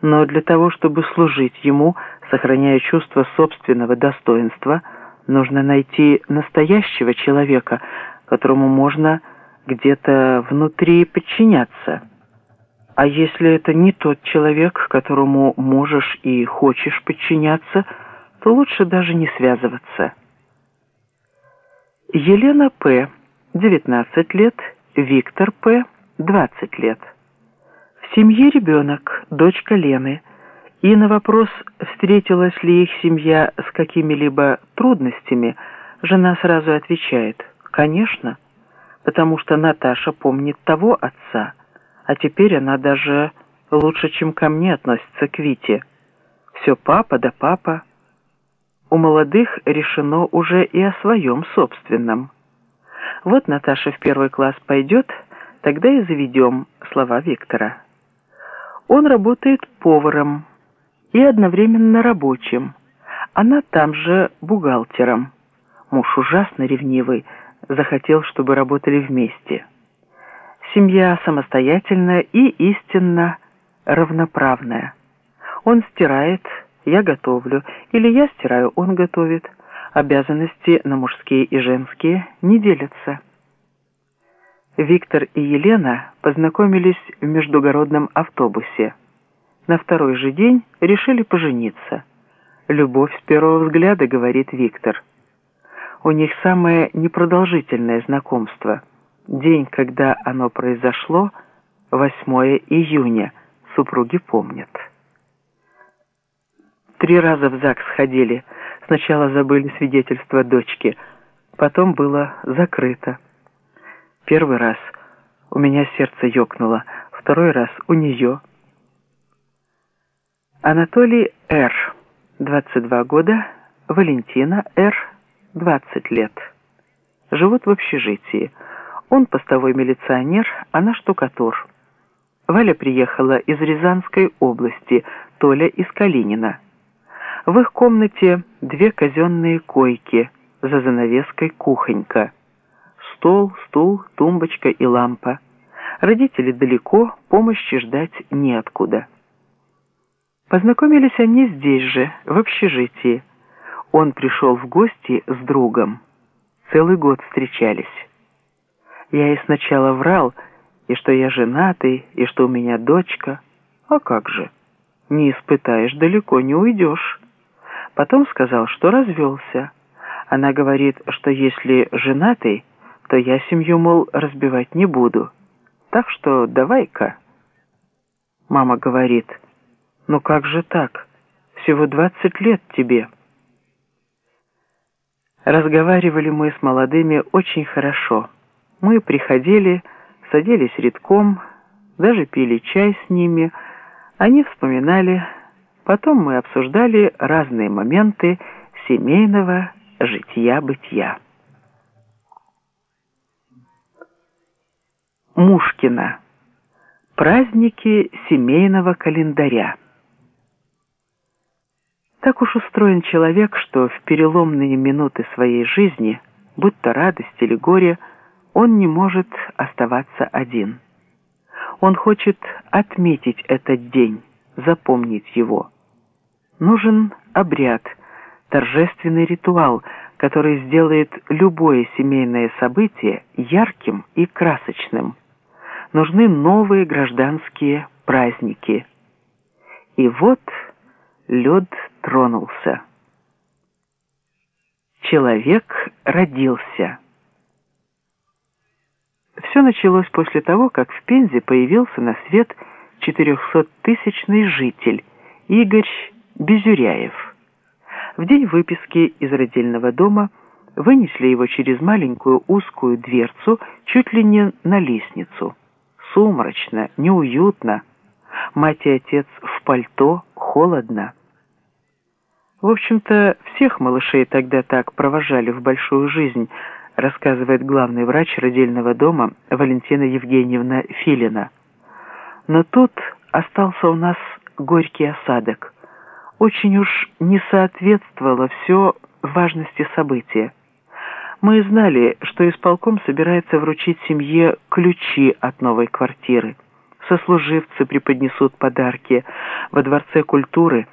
но для того, чтобы служить ему, сохраняя чувство собственного достоинства, нужно найти настоящего человека, которому можно где-то внутри подчиняться. А если это не тот человек, которому можешь и хочешь подчиняться, то лучше даже не связываться. Елена П., 19 лет, Виктор П., 20 лет. Семье ребенок, дочка Лены, и на вопрос, встретилась ли их семья с какими-либо трудностями, жена сразу отвечает «Конечно» потому что Наташа помнит того отца, а теперь она даже лучше, чем ко мне относится к Вите. Все папа да папа. У молодых решено уже и о своем собственном. Вот Наташа в первый класс пойдет, тогда и заведем слова Виктора. Он работает поваром и одновременно рабочим. Она там же бухгалтером. Муж ужасно ревнивый, захотел, чтобы работали вместе. Семья самостоятельная и истинно равноправная. Он стирает, я готовлю, или я стираю, он готовит. Обязанности на мужские и женские не делятся. Виктор и Елена познакомились в междугородном автобусе. На второй же день решили пожениться. «Любовь с первого взгляда», — говорит Виктор у них самое непродолжительное знакомство. День, когда оно произошло, 8 июня, супруги помнят. Три раза в ЗАГС ходили. Сначала забыли свидетельство дочки, потом было закрыто. Первый раз у меня сердце ёкнуло, второй раз у нее. Анатолий Р., 22 года, Валентина Р., 20 лет. Живут в общежитии. Он постовой милиционер, она штукатур. Валя приехала из Рязанской области, Толя из Калинина. В их комнате две казенные койки, за занавеской кухонька. Стол, стул, тумбочка и лампа. Родители далеко, помощи ждать неоткуда. Познакомились они здесь же, в общежитии. Он пришел в гости с другом. Целый год встречались. Я ей сначала врал, и что я женатый, и что у меня дочка. А как же? Не испытаешь, далеко не уйдешь. Потом сказал, что развелся. Она говорит, что если женатый, то я семью, мол, разбивать не буду. Так что давай-ка. Мама говорит, ну как же так? Всего двадцать лет тебе. Разговаривали мы с молодыми очень хорошо. Мы приходили, садились редком, даже пили чай с ними. Они вспоминали, потом мы обсуждали разные моменты семейного житья-бытия. Мушкина. Праздники семейного календаря. Так уж устроен человек, что в переломные минуты своей жизни, будь то радость или горе, он не может оставаться один. Он хочет отметить этот день, запомнить его. Нужен обряд, торжественный ритуал, который сделает любое семейное событие ярким и красочным. Нужны новые гражданские праздники. И вот лед тронулся. Человек родился. Все началось после того, как в Пензе появился на свет 400-тысячный житель Игорь Безюряев. В день выписки из родильного дома вынесли его через маленькую узкую дверцу чуть ли не на лестницу. Сумрачно, неуютно. Мать и отец в пальто, холодно. В общем-то, всех малышей тогда так провожали в большую жизнь, рассказывает главный врач родильного дома Валентина Евгеньевна Филина. Но тут остался у нас горький осадок. Очень уж не соответствовало все важности события. Мы знали, что исполком собирается вручить семье ключи от новой квартиры. сослуживцы преподнесут подарки. Во Дворце культуры